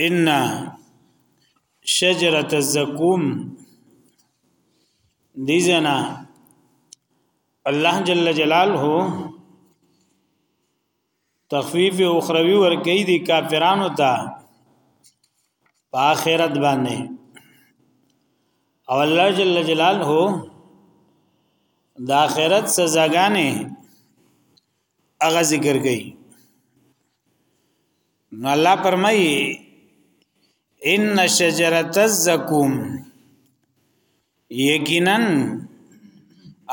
ان شجره الزقوم دي جنا الله جل جلاله تخفیف اخروی ورکی دی کافرانو ته په آخرت باندې او الله جل جلاله د آخرت سزاګانې هغه ذکر کوي نو الله فرمایي ان شجرت الزقوم یقینا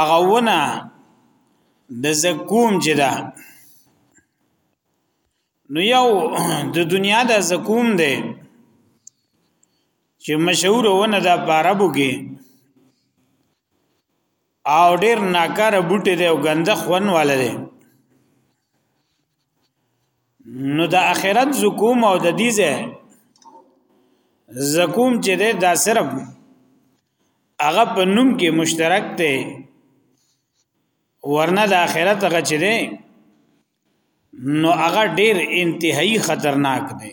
اغونه د زقوم جدا نو یو د دنیا د زقوم دی چې مشهور ونه د عربو کې او ډیر ناکاره بوټي دی او ګنده خون والا دی نو د اخرت زکوم او د دې ځای زکوم چې ده دا صرف هغه په نوم کې مشترک دی ورنه د اخرت هغه چې ده نو هغه ډیر انتهایی خطرناک دی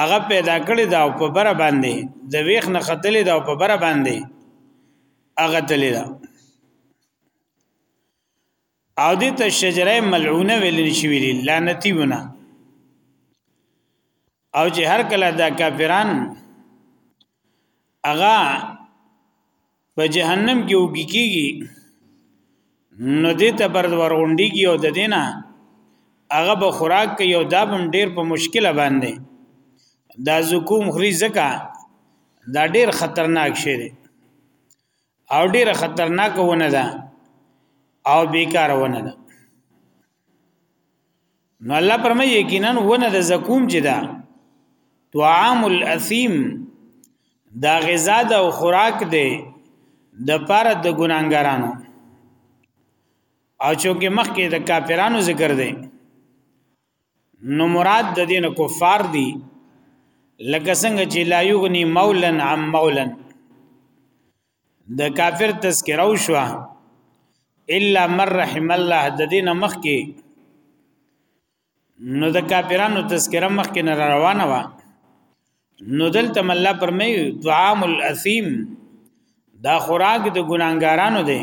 هغه پیدا کړی دا په بر باندې د ویخ نه خطلې دا په بر باندې هغه تلې دا او دې ته شجره ملعونه ویل شوی دی لعنتی ونه او چې هر کله دا کافران اغا په جهنم کې وګی کیږي نو دې ته برد ورغونډي کې او د دینه هغه به خوراک کوي او دا هم ډیر په مشکله باندې دا زکوم خري زکا دا ډیر خطرناک شی دی او ډیر خطرناک ونه ده او بیکار ونه ده نو الله پرمه یقینا ونه د زکوم چې دا طعام الاثیم دا غذا د خوراک دی د پاره د ګناګارانو او چونکه مخکې د کافرانو ذکر دی نو مراد د دین کفار دی لکه څنګه چې لا یغنی مولا عن مولا د کافر تذکره وشو الا من رحم الله د دینه مخ کې نو د کافرانو تذکره مخ کې نه روانه و نو دلته الله پرمې دعام الاثیم دا خوراک د ګناګارانو دی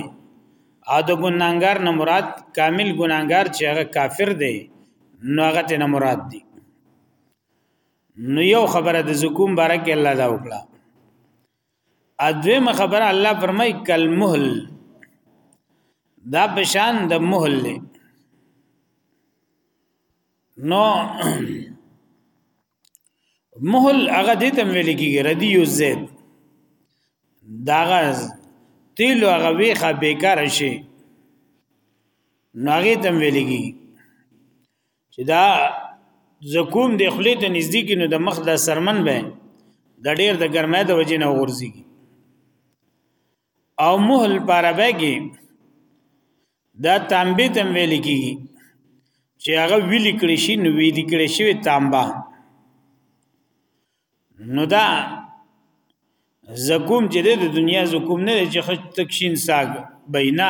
او د ګناګار نه مراد کامل ګناګار چې هغه کافر دی نو هغه ته نه مراد دی نو یو خبره د زکوم بارک الله دا وکړه ادویمه خبره الله فرمای کل مهل دا پشان د مهل دی نو مهل هغه دې تم ویل کیږي ردی یو زید داغه تیل هغه ویخه بیکار شي نو هغه تم ویل کیږي چې دا زکوم د خلی ته نږدې کې نو د مخ د سرمن به د ډیر د ګرمۍ د وجې نه غورځي او مهل پاربه کې دا تانبه تم ویل کېږي چې هغه ویل کړی شي نو وی دي کړی شي تانبه نو دا زکوم چې د دنیا زکوم نه چې خط تکشین ساګ بینا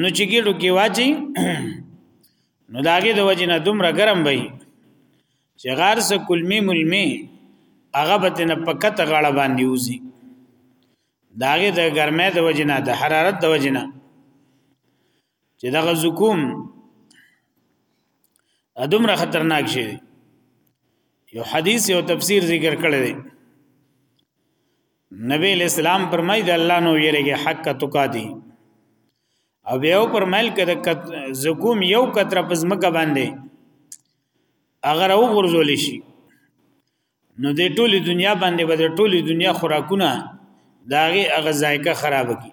نو چې ګډو کې واچي نو داګه د وجنه دومره ګرم وي چې غار سه کلمی ملمی هغه به تنه پکت غړه باندې وزي داګه د ګرمه د وجنه د حرارت د وجنه چې دغه زکوم ادمره خطرناک شي یو حدیث یو تفسیر ذکر کړی دی نبی اسلام فرمای د الله نو یریږي حق تقاتی او بیا فرمایل کده زکوم یو کتر پس مکه باندې اگر او غرزول شي نو د ټوله دنیا باندې به د ټوله دنیا خوراکونه داغه اغه ذایقه خراب کی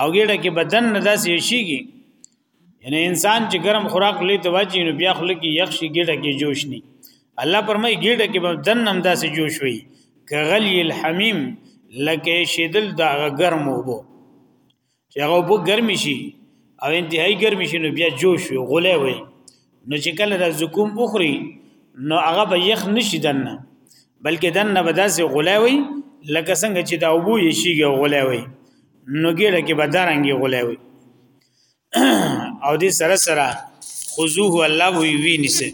او ګډه کې بدن نه داسې شيږي یعنی انسان چې ګرم خوراک لې ته واچي نو بیا خلک یخ شي ګډه کې جوش ني الله پرمای ګډه کې بدن هم داسې جوش وي کغلی الحمیم لکه شیدل دا ګرم وبو چې هغه وبو ګرمي شي او انتهایی ګرمي شي نو بیا جوش وي غولې وي نو چې کله د زکوم اخري نو هغه به یخ نشي دنه بلکې دنه به داسې غلاوي لکه څنګه چې دا وبو یې شيږي غلاوي نو ګیره کې به دارنګي غلاوي او دې سره سره خذوه الله وی وی نسه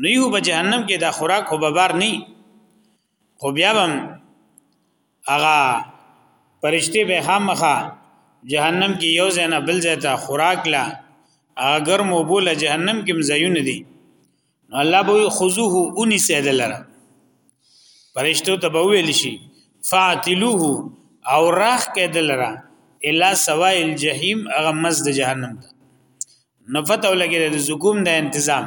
نو یو په جهنم کې دا خوراک خو ببار نه خو بیا هم هغه پرشته به خامخه جهنم کې یو ځای نه بل ځای ته خوراک لا اگر مو بوله جهنم کې مزيون دي الله به خذوه اونې سیدلره پرشتو ته به ویل شي فاتلوه او راخ کېدلره الا سوائل جهنم هغه مزد جهنم ته نفت او لګي د زکوم د تنظیم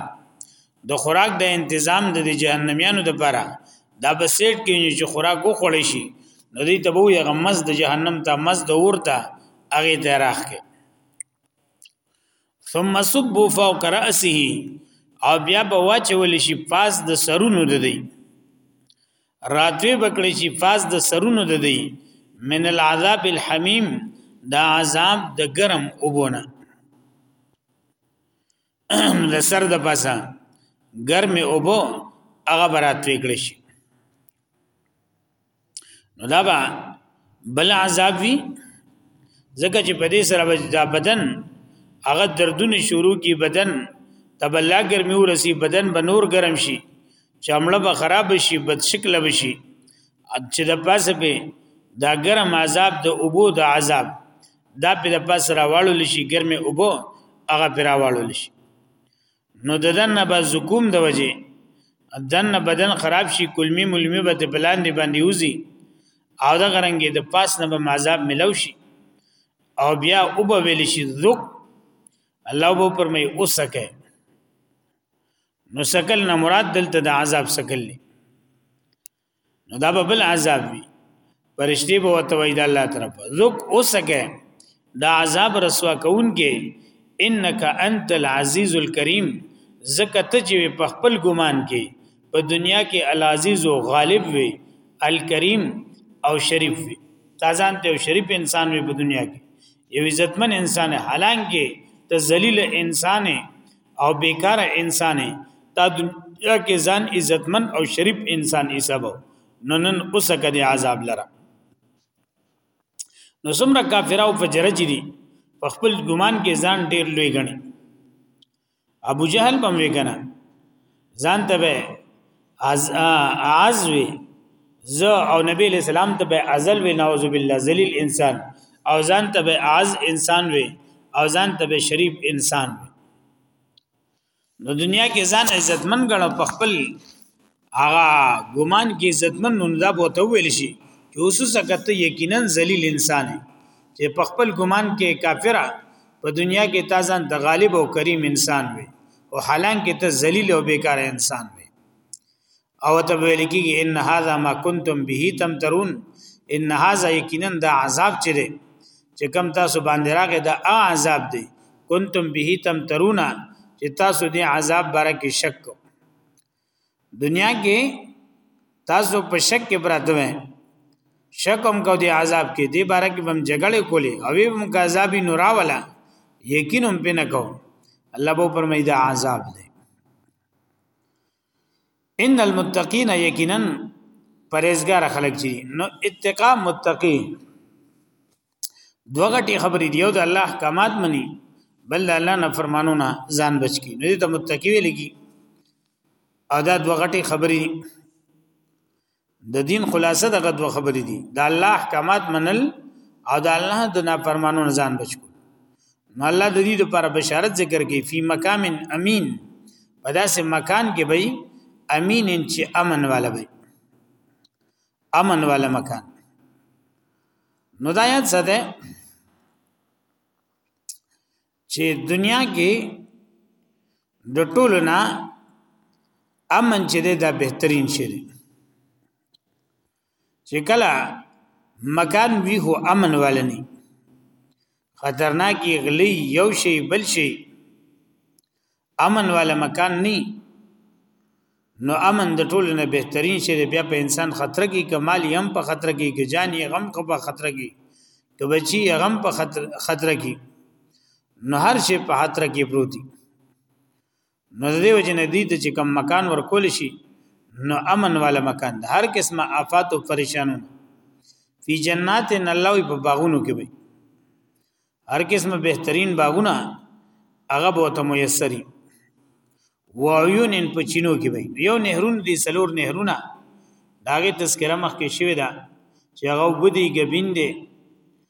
د خوراک د تنظیم د جهنميانو د پاره دا بسیټ کې چې خوراک وخوړې شي نو دې ته وو یغه مز د جهنم ته مز د ورته هغه ته راخ کې ثم صب فوق راسه او بیا به واچول شي پاس د سرونو د دی راتوی بکړی شي فاز د سرونو د دی من العذاب الحمیم دا عذاب د ګرم وبونه د سر د پاسه ګرم وبو هغه برات وکړي شي نو دا به بل عذاب وی ځکه چې په دې سره دا بدن هغه دردونه شروع کی بدن تبلا ګرمي ورسی بدن به نور ګرم شي چمړه به خراب شي بد شکل به شي چې د پاسه په دا ګرم عذاب د اوبو د عذاب دا په د پاسه راوړل شي ګرمه اوبو هغه پر راوړل شي نو د دنه به زکوم د وجه دنه بدن خراب شي کلمی ملمی به د بلان دی باندې وزي او دا غرنګي د پاس نه به عذاب ملو شي او بیا او به ویل شي ذوق الله وو پرمې اوسکه نو سکل نه مراد دلته د عذاب سکل دی نو دا به بل عذاب وي پرشتي به وته وای د الله طرف ذوق اوسکه دا عذاب رسوا کون کې انک انت العزیز الکریم زکه ته چې په خپل ګمان کې په دنیا کې العزیز او غالب وي الکریم او شریف وي تازان ته شریف انسان وي په دنیا کې یو عزتمن انسان حالانکه ته ذلیل انسان او بیکار انسان تا دنیا کې ځان عزتمن او شریف انسان حساب نو نن اوس کدي عذاب لره نو څومره کافر او فجر چې دي په خپل ګمان کې ځان ډیر لوی غني ابو جهل بم وی کنه ځان ته به از از وی ز او نبی علیہ السلام ته به ازل وی نعوذ بالله ذلیل انسان او ځان ته به از انسان وی او ځان ته به شریف انسان وی نو دنیا کې ځان عزتمن ګڼو په خپل هغه ګمان کې عزتمن نو دا بوته ویل شي چې اوس سکت یقینا ذلیل انسان چې په خپل ګمان کې کافره په دنیا کې تازان د غالب او کریم انسان وي او حالانکه ته ذلیل او بیکار انسان دی او ته ویل کیږي ان هاذا ما کنتم به تمترون ان هاذا یقینا دا عذاب چي دی چې کم تاسو باندې راغی دا عذاب دی کنتم به تمترون چې تاسو دې عذاب بارکه شک کو دنیا کې تاسو په شک کې پراته وئ شک هم کو دی عذاب کې دی بارے کې بم جګړه کولې او هم عذاب نورا ولا یقین هم پې نه کو الله بو پرمای دا عذاب دی ان المتقین یقینا پرهیزګار خلک چي نو اتقا متقی دوه غټي خبرې دی او د الله احکامات مني بل الله نه فرمانو نه ځان بچ کی نو دې ته متقی ویل کی او دا دوه غټي خبرې دي د دین خلاصه دغه دوه خبرې دي د الله احکامات منل او د الله د نافرمانو نه ځان بچو نو الله د دې لپاره بشارت ذکر کوي فی مقام امین په داسې مکان کې به امین چې امن والا به امن والا مکان نو دا یاد ساته چې دنیا کې د ټولو نه امن چې دا بهترین شی دی چې کله مکان وی هو امن والنی خطرناکي غلی یو شی بل شی امن والا مکان ني نو امن د ټولو نه بهترین شی دی بیا په انسان خطر کې کمال هم په خطر کې کې جان یې غم خو په خطر کې که بچي یې غم په خطر خطر کې نو هر شی په خطر کې پروتي نو دې وجه نه دي چې کم مکان ورکول شي نو امن والا مکان ده هر قسمه آفات او پریشانونه فی جنات الله په باغونو کې وي هر قسمه بهترین باغونه هغه به ته میسري وعیون په چینو کې وي یو نهرون دي سلور نهرونه داغه تذکرہ مخکې شوی ده چې هغه بدی غبین دي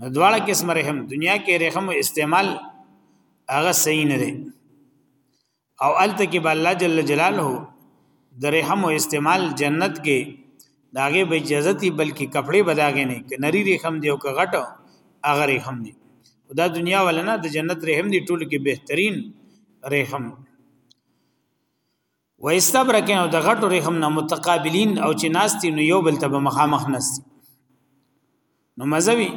نو دواړه قسم رحم دنیا کې رحم استعمال هغه صحیح نه دی او الته کې الله جل جلاله د رحم او استعمال جنت کې داګه به اجازه تی بلکې کپڑے بداګې نه کې نری رحم دی او که غټ هغه رحم دی دا دنیا ولنه د جنت رحم دی ټول کې بهترین رحم و استبرق او د غټو رحم نه متقابلین او چې ناستی نو یو بل ته به مخامخ نستی نو مزوی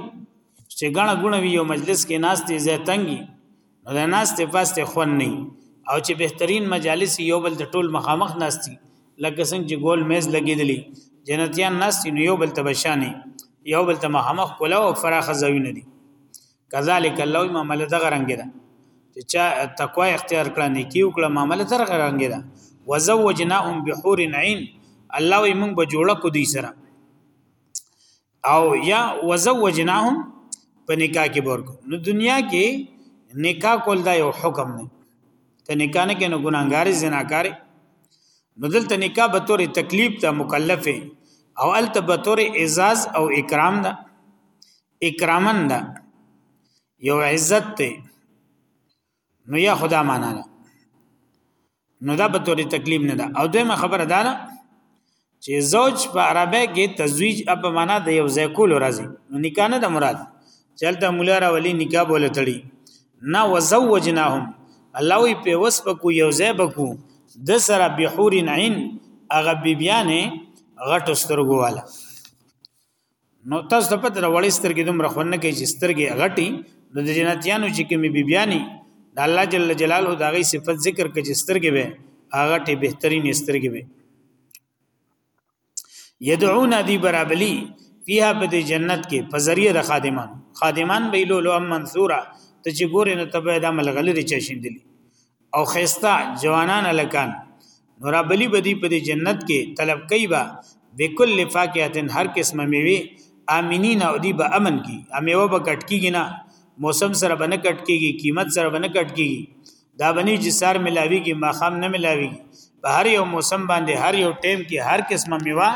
چې غاڼه غونه وی یو مجلس کې ناستی زه تنګي نو د ناسته پاسته خون نه او چې بهترین مجالس یو بل د ټول مخامخ ناستی لکه څنګه چې ګول میز لګیدلی جنتیان ناستی نو یو بل ته بشانی یو بل ته مخامخ کولا او فراخ زوی نه دي کذالک الله معاملې دغه رنګ ده چې چا تقوا اختیار کړه نیکی وکړه معاملې دغه رنګ ده وزوجناهم بحور عین الله وي موږ به جوړه کو دي سره او یا وزوجناهم په نکاح کې ورکو نو دنیا کې نکاح کول دا یو حکم نه ته نکاح نه کې نو ګناګار زناکار نو دلته نکاح به تور تکلیف ته مکلف او الته به تور اعزاز او اکرام ده اکرامن دا یو عزت ته نو یا خدا معنا ده نو دا به تورې تکلیف نه ده او دویمه خبره ده دا چې زوج په عربی کې تزویج په معنا د یو ځای کول راځي نو نکاح نه د مراد چلته مولا را ولی نکاح بوله تړي نه وزوجناهم الله وی په وس په کو یو ځای بکو د سره بحور عین اغه بیبیانه غټ سترګو والا نو تاسو ته پته راوړی سترګې دومره خونه کوي چې سترګې غټي نو د جنتیانو چې کومې بیبيانی د الله جل جلاله د غي صفت ذکر کوي چې سترګې به هغه ټي بهترین سترګې به يدعون دی برابلی فيها په جنت کې په ذریعہ د خادمان خادمان به لولو منصوره ته چې ګورې نو تبه د ملغلری چشندلی او خيستا جوانان الکان نورا بلی بدی په جنت کې طلب کوي با بكل فاکهتن هر قسمه میوه امنین او دی به امن کی امیوه به کټ کیږي نه موسم سره بنه کټ کیږي قیمت سره بنه کټ کیږي دا بنی چې سار ملاوي کې ماخام نه ملاوي په هر یو موسم باندې هر یو ټیم کې هر قسمه میوه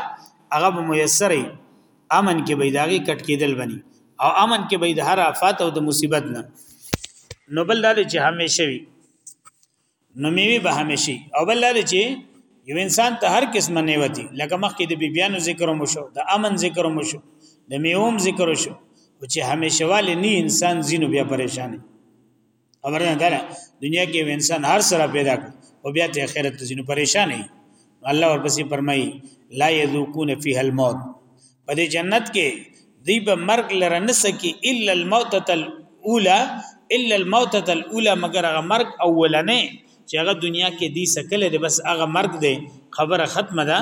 هغه به میسرې امن کې به داغي کټ کېدل بني او امن کې به د هر آفات او د مصیبت نه نو بل دا چې همیشه وي نو میوي به همیشي او بل دا چې یو انسان ته هر قسم نه وتی لکه مخکې د بیبيانو ذکر مو شو د امن ذکر مو شو د میوم ذکر شو او چې همیشه والي نه انسان زینو بیا پریشانی خبره نه ده دنیا کې انسان هر سره پیدا کړ او بیا ته آخرت ته ځینو پریشان نه الله ورپسې فرمایي لا یذوقون فیها الموت په دې جنت کې دی به مرګ لره نسکی الا الموتۃ الاولى الا الموتۃ الاولى مگر هغه مرګ اولنې چې هغه دنیا کې دی سکل دی بس هغه مرګ دی خبره ختمه ده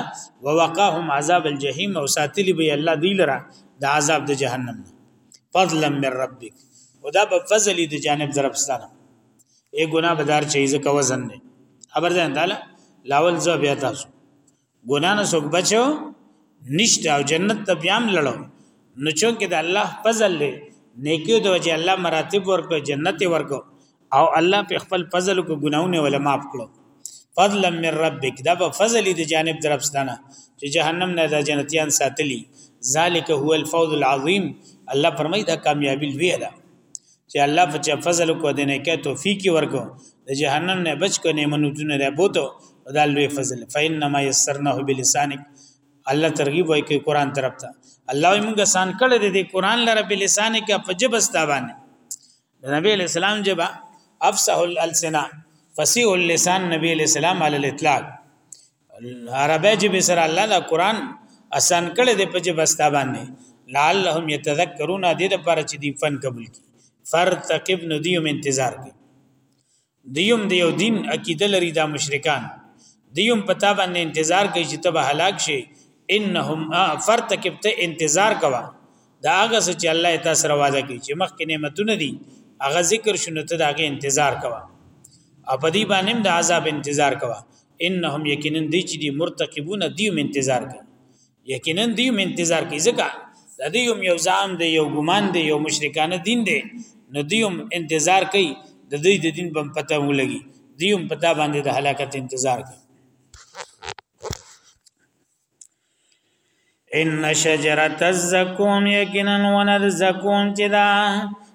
ووقاهم عذاب الجحیم او ساتلی به الله دی لره د عذاب د جهنم نه فضلا من ربک ودا په فضل د جانب طرف ستانه ای ګنا بدار چي زکه وزن نه خبر ده تعالی لاول زو بیا تاسو ګنا نه سوک بچو نشته او جنت ته بیام لړو نو چون کې د الله فضل له نیکیو د وجه الله مراتب ورکو جنت ورکو او الله په خپل فضل کو ګناونه ولا معاف کړو فضلا من ربک دا په فضل دی جانب درپستانه چې جهنم نه د جنتیان ساتلی ذالک هو الفوز العظیم الله فرمای دا کامیابی لوی ده چې الله په چا فضل کو دینه کې توفیق ورکو د جهنم نه بچ کو نه منوتونه ده بوته دا لوی فضل فینما یسرنه بلسانک الله ترغیب وای کوي قران طرف ته الله موږ سان کړه دې قران لره بلسانک په جبستا باندې د نبی علی السلام جبا افصح الالسنا فصیح اللسان نبی علی السلام علی الاطلاق عربی جبه سره الله دا قران اسان کړي د پجه بستا باندې لعلهم يتذكرون د دې لپاره چې دی فن قبول کی فرتقب ندیوم انتظار کی دیوم د یو دین عقیده لري دا مشرکان دیوم پتا باندې انتظار کوي چې تبه هلاک شي انهم فرتکب ته انتظار کوا دا هغه چې الله تاسو را وعده کوي چې مخکې نعمتونه دي هغه ذکر شونه ته داغه انتظار کوا او په دې باندې د عذاب انتظار کوا انهم یقینا دي چې دي مرتقبون دیوم انتظار کوي یقینا دی هم انتظار کوي ځکه د دې هم یو ځان دی یو ګمان دی یو مشرکانه دین دی نو دی هم انتظار کوي د دې د دین بم پته ولګي دی هم پتا باندې د هلاکت انتظار کوي ان شجره الزقوم یقینا ونر زقوم چې دا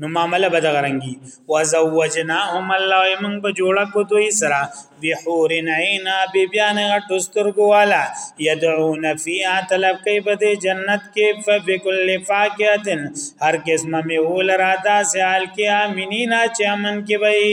نو معاملې به دغه رنګي وزوجناهم الله موږ به جوړه کو دوی سره بحورن عینا بی بیان غټو سترګو والا یدعون فیها طلب کوي به د جنت کې فبکل فاکهتن هر قسمه میول را دا سیال کې امینینا چې امن کې وي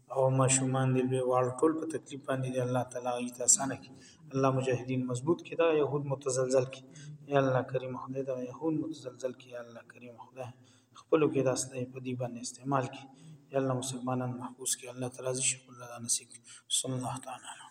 او ماشومان دی لوی واړه ټول په تکلیف باندې دی الله تعالی یې تاسانه کی الله مجاهدین مضبوط کی دا يهود متزلزل کی یا الله کریم خدای دا يهود متزلزل کی یا الله کریم خدای خپل کې دا سلې په دی باندې استعمال کی یا الله مسلمانان محفوظ کی الله تعالی زی شکر الله نصیب صلی الله تعالی علیه